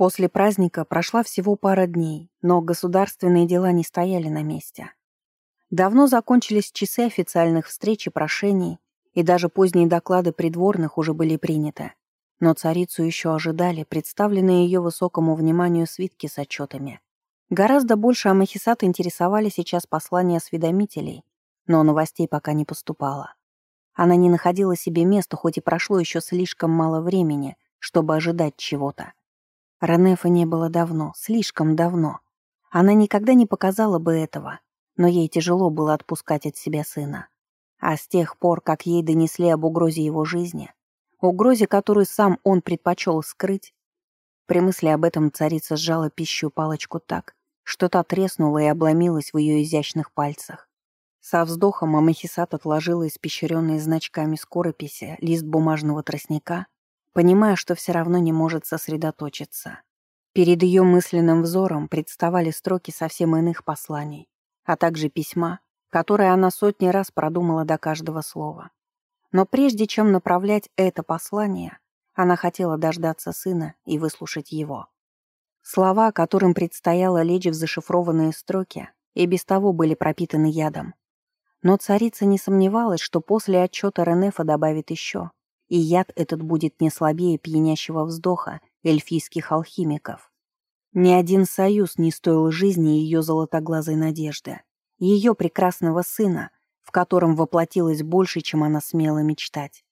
После праздника прошла всего пара дней, но государственные дела не стояли на месте. Давно закончились часы официальных встреч и прошений, и даже поздние доклады придворных уже были приняты. Но царицу еще ожидали представленные ее высокому вниманию свитки с отчетами. Гораздо больше Амахисат интересовали сейчас послания осведомителей, но новостей пока не поступало. Она не находила себе места, хоть и прошло еще слишком мало времени, чтобы ожидать чего-то. Ренефа не было давно, слишком давно. Она никогда не показала бы этого, но ей тяжело было отпускать от себя сына. А с тех пор, как ей донесли об угрозе его жизни, угрозе, которую сам он предпочел скрыть, при мысли об этом царица сжала пищу палочку так, что та треснула и обломилась в ее изящных пальцах. Со вздохом Амахисат отложила испещренный значками скорописи лист бумажного тростника, понимая, что все равно не может сосредоточиться. Перед ее мысленным взором представали строки совсем иных посланий, а также письма, которые она сотни раз продумала до каждого слова. Но прежде чем направлять это послание, она хотела дождаться сына и выслушать его. Слова, которым предстояло лечь в зашифрованные строки, и без того были пропитаны ядом. Но царица не сомневалась, что после отчета Ренефа добавит еще, и яд этот будет не слабее пьянящего вздоха эльфийских алхимиков. Ни один союз не стоил жизни ее золотоглазой надежды, ее прекрасного сына, в котором воплотилось больше, чем она смела мечтать.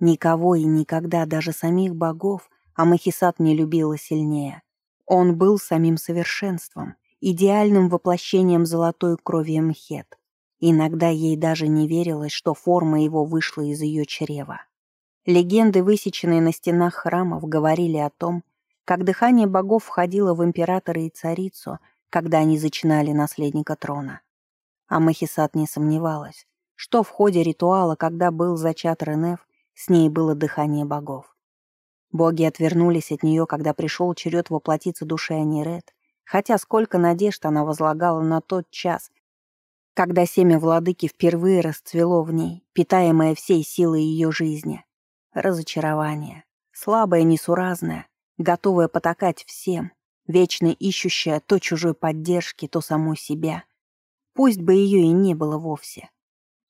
Никого и никогда, даже самих богов, Амахисат не любила сильнее. Он был самим совершенством, идеальным воплощением золотой крови Мхет. Иногда ей даже не верилось, что форма его вышла из ее чрева. Легенды, высеченные на стенах храмов, говорили о том, как дыхание богов входило в императора и царицу, когда они зачинали наследника трона. А Махисат не сомневалась, что в ходе ритуала, когда был зачат Ренеф, с ней было дыхание богов. Боги отвернулись от нее, когда пришел черед воплотиться душе Аниред, хотя сколько надежд она возлагала на тот час, когда семя владыки впервые расцвело в ней, питаемое всей силой ее жизни. Разочарование, слабое, несуразное, готовое потакать всем, вечно ищущая то чужой поддержки, то саму себя. Пусть бы ее и не было вовсе.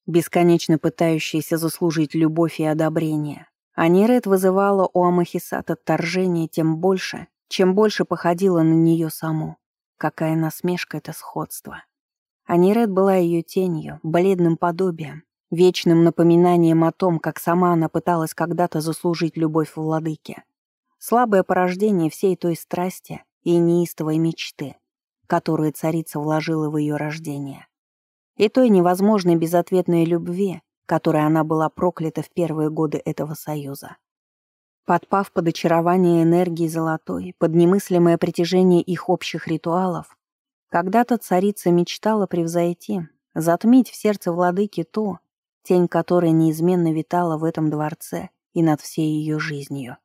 Бесконечно пытающаяся заслужить любовь и одобрение, Аниред вызывала у Амахисат отторжение тем больше, чем больше походила на нее саму. Какая насмешка это сходство. Аниред была ее тенью, бледным подобием, вечным напоминанием о том, как сама она пыталась когда-то заслужить любовь владыки. Слабое порождение всей той страсти и неистовой мечты, которую царица вложила в ее рождение. И той невозможной безответной любви, которой она была проклята в первые годы этого союза. Подпав под очарование энергии золотой, под немыслимое притяжение их общих ритуалов, когда-то царица мечтала превзойти, затмить в сердце владыки то, тень которой неизменно витала в этом дворце и над всей ее жизнью.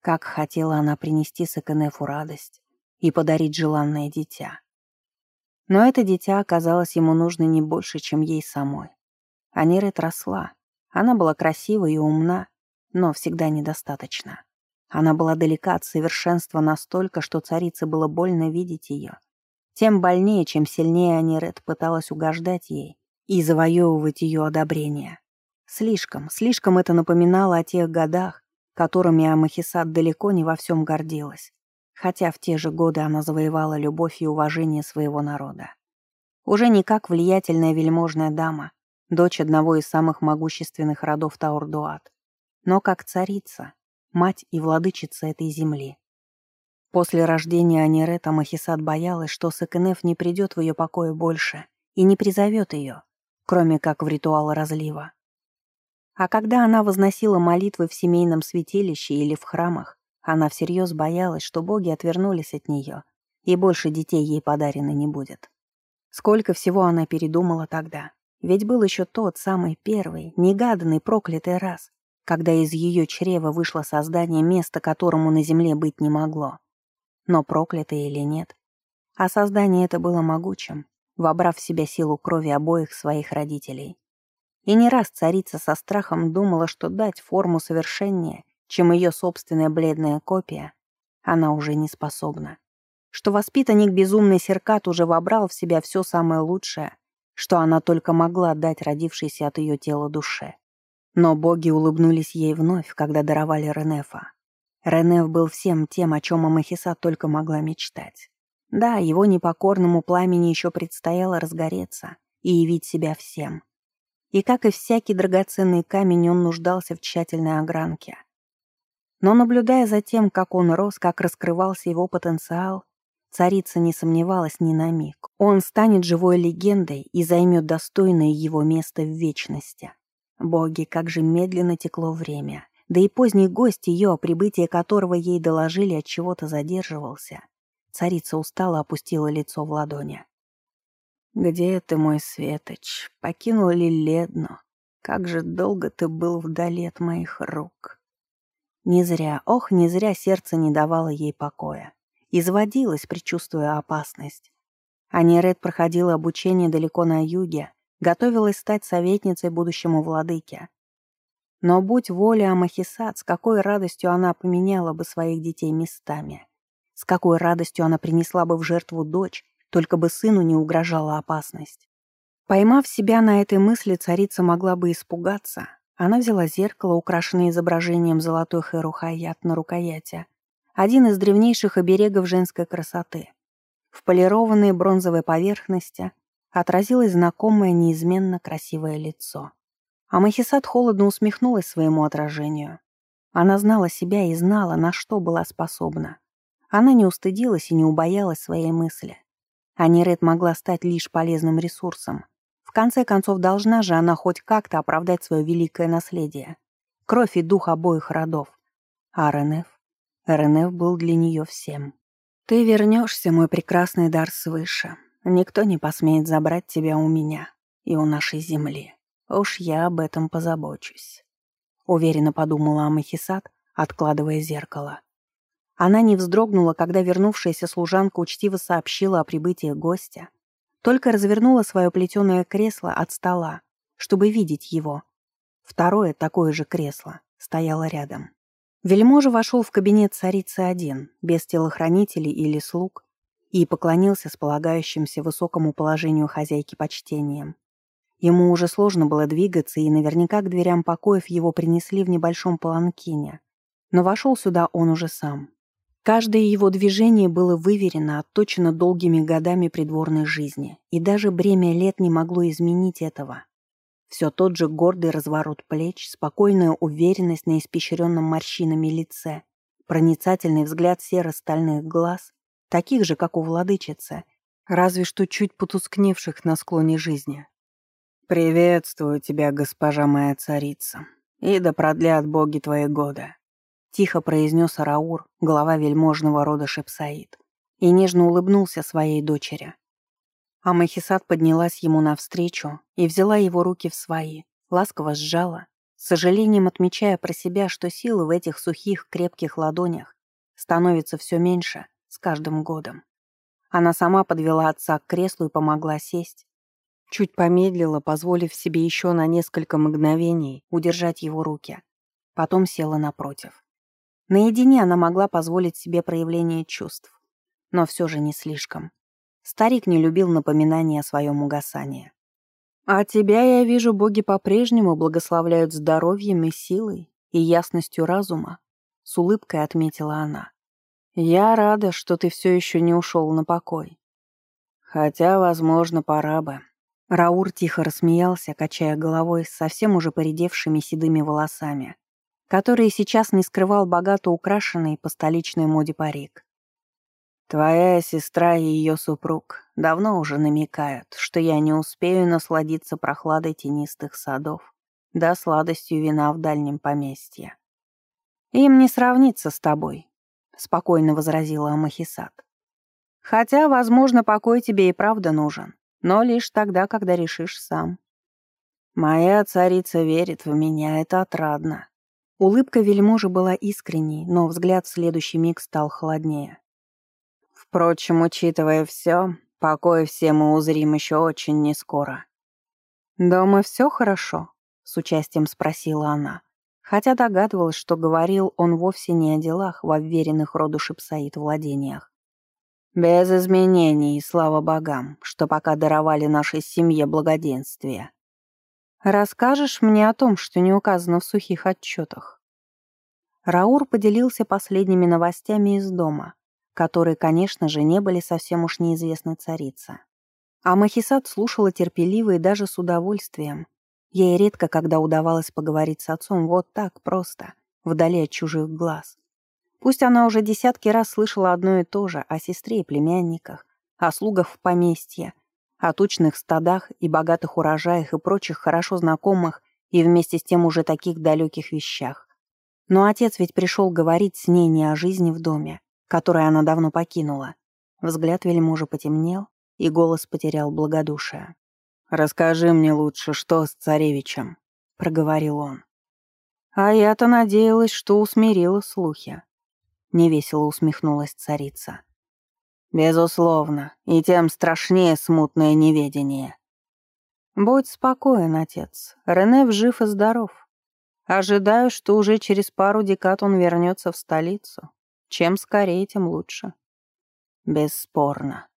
Как хотела она принести Сакенефу радость и подарить желанное дитя. Но это дитя оказалось ему нужно не больше, чем ей самой. Анирет росла. Она была красива и умна, но всегда недостаточно. Она была далека от совершенства настолько, что царице было больно видеть ее. Тем больнее, чем сильнее Анирет пыталась угождать ей и завоевывать ее одобрение. Слишком, слишком это напоминало о тех годах, которыми Амахисат далеко не во всем гордилась, хотя в те же годы она завоевала любовь и уважение своего народа. Уже не как влиятельная вельможная дама, дочь одного из самых могущественных родов Таурдуат, но как царица, мать и владычица этой земли. После рождения Анирета Махисат боялась, что Сакенеф не придет в ее покое больше и не призовет ее, кроме как в ритуал разлива. А когда она возносила молитвы в семейном святилище или в храмах, она всерьез боялась, что боги отвернулись от нее, и больше детей ей подарено не будет. Сколько всего она передумала тогда. Ведь был еще тот самый первый, негаданный, проклятый раз, когда из ее чрева вышло создание места, которому на земле быть не могло. Но проклятый или нет, а создание это было могучим, вобрав в себя силу крови обоих своих родителей. И не раз царица со страхом думала, что дать форму совершеннее, чем ее собственная бледная копия, она уже не способна. Что воспитанник безумный Серкат уже вобрал в себя все самое лучшее, что она только могла дать родившейся от ее тела душе. Но боги улыбнулись ей вновь, когда даровали Ренефа. Ренеф был всем тем, о чем Амахиса только могла мечтать. Да, его непокорному пламени еще предстояло разгореться и явить себя всем. И, как и всякий драгоценный камень, он нуждался в тщательной огранке. Но, наблюдая за тем, как он рос, как раскрывался его потенциал, царица не сомневалась ни на миг. Он станет живой легендой и займет достойное его место в вечности. Боги, как же медленно текло время. Да и поздний гость ее, о прибытии которого ей доложили, от чего-то задерживался. Царица устало опустила лицо в ладони. «Где ты, мой светоч? Покинул ли Ледну? Как же долго ты был вдали от моих рук!» Не зря, ох, не зря сердце не давало ей покоя. Изводилась, предчувствуя опасность. Аниред проходила обучение далеко на юге, готовилась стать советницей будущему владыке. Но будь воля Амахисат, с какой радостью она поменяла бы своих детей местами. С какой радостью она принесла бы в жертву дочь, только бы сыну не угрожала опасность. Поймав себя на этой мысли, царица могла бы испугаться. Она взяла зеркало, украшенное изображением золотой херухаят на рукояти, один из древнейших оберегов женской красоты. В полированной бронзовой поверхности отразилось знакомое неизменно красивое лицо. А Махисат холодно усмехнулась своему отражению. Она знала себя и знала, на что была способна. Она не устыдилась и не убоялась своей мысли. Аниред могла стать лишь полезным ресурсом. В конце концов, должна же она хоть как-то оправдать свое великое наследие. Кровь и дух обоих родов. А РНФ? РНФ был для нее всем. «Ты вернешься, мой прекрасный дар свыше. Никто не посмеет забрать тебя у меня и у нашей земли. Уж я об этом позабочусь. Уверенно подумала Амахисат, откладывая зеркало. Она не вздрогнула, когда вернувшаяся служанка учтиво сообщила о прибытии гостя. Только развернула свое плетеное кресло от стола, чтобы видеть его. Второе, такое же кресло, стояло рядом. Вельможа вошел в кабинет царицы один, без телохранителей или слуг, и поклонился с полагающимся высокому положению хозяйки почтением. Ему уже сложно было двигаться, и наверняка к дверям покоев его принесли в небольшом паланкине. Но вошел сюда он уже сам. Каждое его движение было выверено, отточено долгими годами придворной жизни, и даже бремя лет не могло изменить этого. Все тот же гордый разворот плеч, спокойная уверенность на испещренном морщинами лице, проницательный взгляд серо-стальных глаз, таких же, как у владычицы, разве что чуть потускневших на склоне жизни. «Приветствую тебя, госпожа моя царица, и да продлят боги твои годы», — тихо произнес Араур, глава вельможного рода Шепсаид, и нежно улыбнулся своей дочери. А Махисат поднялась ему навстречу и взяла его руки в свои, ласково сжала, с сожалением отмечая про себя, что силы в этих сухих, крепких ладонях становится все меньше, с каждым годом. Она сама подвела отца к креслу и помогла сесть. Чуть помедлила, позволив себе еще на несколько мгновений удержать его руки. Потом села напротив. Наедине она могла позволить себе проявление чувств. Но все же не слишком. Старик не любил напоминания о своем угасании. «А тебя, я вижу, боги по-прежнему благословляют здоровьем и силой, и ясностью разума», — с улыбкой отметила она. Я рада, что ты все еще не ушел на покой. Хотя, возможно, пора бы. Раур тихо рассмеялся, качая головой с совсем уже поредевшими седыми волосами, которые сейчас не скрывал богато украшенный по столичной моде парик. Твоя сестра и ее супруг давно уже намекают, что я не успею насладиться прохладой тенистых садов да сладостью вина в дальнем поместье. Им не сравнится с тобой, спокойно возразила Амахисат. Хотя, возможно, покой тебе и правда нужен, но лишь тогда, когда решишь сам. Моя царица верит в меня, это отрадно. Улыбка вельможи была искренней, но взгляд в следующий миг стал холоднее. Впрочем, учитывая все, покой все мы узрим еще очень нескоро. «Дома все хорошо?» — с участием спросила она. хотя догадывалась, что говорил он вовсе не о делах в обверенных роду Шипсаид владениях. «Без изменений, слава богам, что пока даровали нашей семье благоденствие. Расскажешь мне о том, что не указано в сухих отчетах?» Раур поделился последними новостями из дома, которые, конечно же, не были совсем уж неизвестны царице. А Махисат слушала терпеливо и даже с удовольствием. Ей редко, когда удавалось поговорить с отцом вот так просто, вдали от чужих глаз. Пусть она уже десятки раз слышала одно и то же о сестре и племянниках, о слугах в поместье, о тучных стадах и богатых урожаях и прочих хорошо знакомых и вместе с тем уже таких далеких вещах. Но отец ведь пришел говорить с ней не о жизни в доме, который она давно покинула. Взгляд вельможа потемнел, и голос потерял благодушие. «Расскажи мне лучше, что с царевичем», — проговорил он. «А я-то надеялась, что усмирила слухи», — невесело усмехнулась царица. «Безусловно, и тем страшнее смутное неведение». «Будь спокоен, отец. Рене жив и здоров. Ожидаю, что уже через пару декад он вернется в столицу. Чем скорее, тем лучше». «Бесспорно»,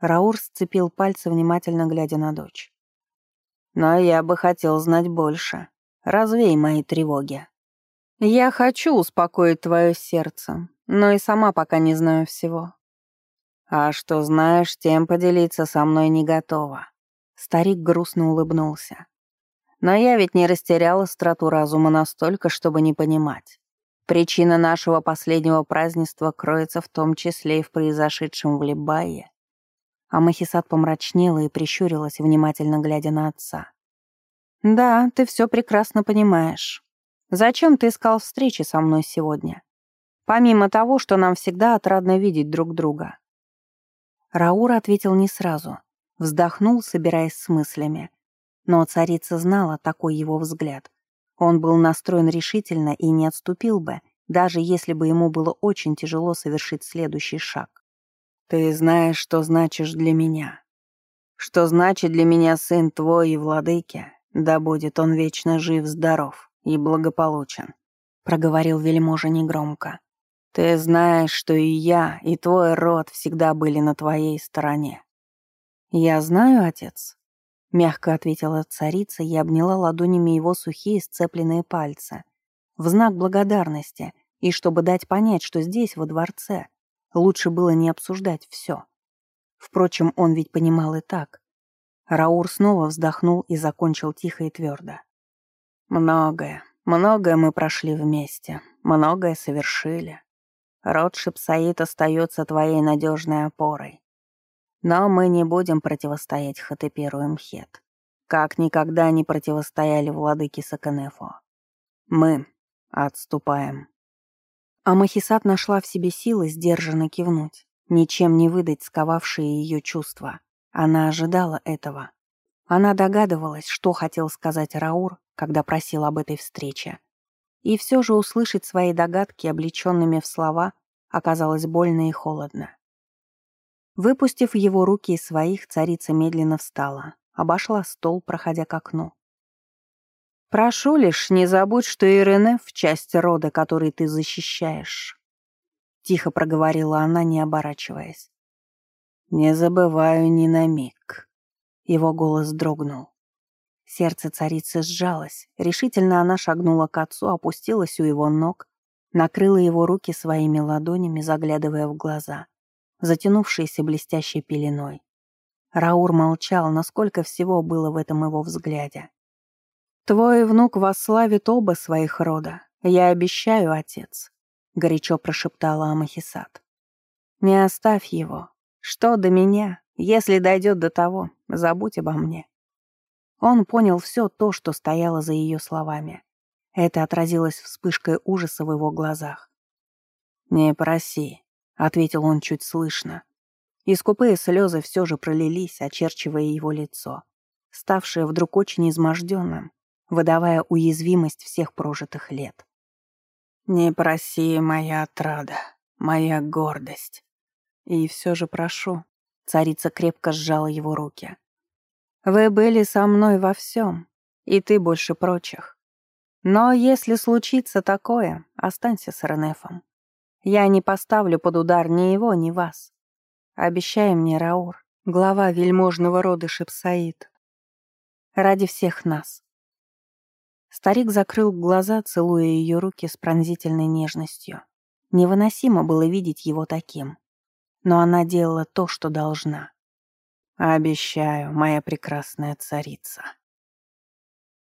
Раур сцепил пальцы, внимательно глядя на дочь. «Но я бы хотел знать больше. Развей мои тревоги». «Я хочу успокоить твое сердце, но и сама пока не знаю всего». «А что знаешь, тем поделиться со мной не готова». Старик грустно улыбнулся. «Но я ведь не растеряла страту разума настолько, чтобы не понимать. Причина нашего последнего празднества кроется в том числе и в произошедшем в Либае а Махисат помрачнела и прищурилась, внимательно глядя на отца. «Да, ты все прекрасно понимаешь. Зачем ты искал встречи со мной сегодня? Помимо того, что нам всегда отрадно видеть друг друга». Раур ответил не сразу, вздохнул, собираясь с мыслями. Но царица знала такой его взгляд. Он был настроен решительно и не отступил бы, даже если бы ему было очень тяжело совершить следующий шаг. Ты знаешь, что значишь для меня. Что значит для меня сын твой и владыки, да будет он вечно жив, здоров и благополучен», — проговорил вельможа негромко. «Ты знаешь, что и я, и твой род всегда были на твоей стороне». «Я знаю, отец», — мягко ответила царица и обняла ладонями его сухие сцепленные пальцы, в знак благодарности и чтобы дать понять, что здесь, во дворце, Лучше было не обсуждать все. Впрочем, он ведь понимал и так. Раур снова вздохнул и закончил тихо и твердо. «Многое, многое мы прошли вместе, многое совершили. Род Шипсаид остается твоей надежной опорой. Но мы не будем противостоять Хатеперу и Мхет, как никогда не противостояли владыке Саканефу. Мы отступаем». А Махисат нашла в себе силы сдержанно кивнуть, ничем не выдать сковавшие ее чувства. Она ожидала этого. Она догадывалась, что хотел сказать Раур, когда просил об этой встрече. И все же услышать свои догадки, облеченными в слова, оказалось больно и холодно. Выпустив его руки из своих, царица медленно встала, обошла стол, проходя к окну. Прошу лишь, не забудь, что Ирене в части рода, который ты защищаешь. Тихо проговорила она, не оборачиваясь. Не забываю ни на миг. Его голос дрогнул. Сердце царицы сжалось. Решительно она шагнула к отцу, опустилась у его ног, накрыла его руки своими ладонями, заглядывая в глаза, затянувшиеся блестящей пеленой. Раур молчал, насколько всего было в этом его взгляде. «Твой внук восславит оба своих рода. Я обещаю, отец», — горячо прошептала Амахисат. «Не оставь его. Что до меня? Если дойдет до того, забудь обо мне». Он понял все то, что стояло за ее словами. Это отразилось вспышкой ужаса в его глазах. «Не проси», — ответил он чуть слышно. И скупые слезы все же пролились, очерчивая его лицо, ставшее вдруг очень изможденным, выдавая уязвимость всех прожитых лет. «Не проси, моя отрада, моя гордость. И все же прошу». Царица крепко сжала его руки. «Вы были со мной во всем, и ты больше прочих. Но если случится такое, останься с Ренефом. Я не поставлю под удар ни его, ни вас. Обещай мне, Раур, глава вельможного рода Шипсаид. Ради всех нас. Старик закрыл глаза, целуя ее руки с пронзительной нежностью. Невыносимо было видеть его таким. Но она делала то, что должна. «Обещаю, моя прекрасная царица».